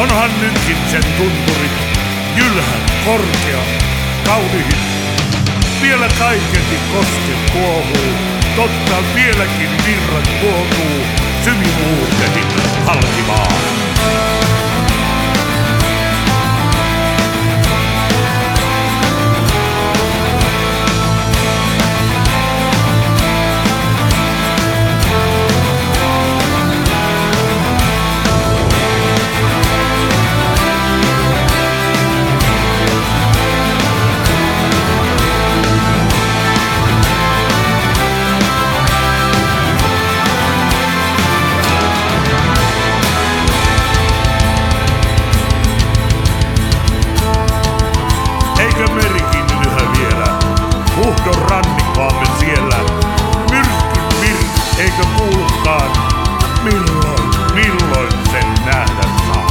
Onhan nytkin sen tunturit jylhän korkea, kauniin. Vielä kaiketi koske kuohuu, totta vieläkin virrat kuohuu, syvimuuteni halkimaan. suhtaan. Milloin, milloin sen nähdä saa?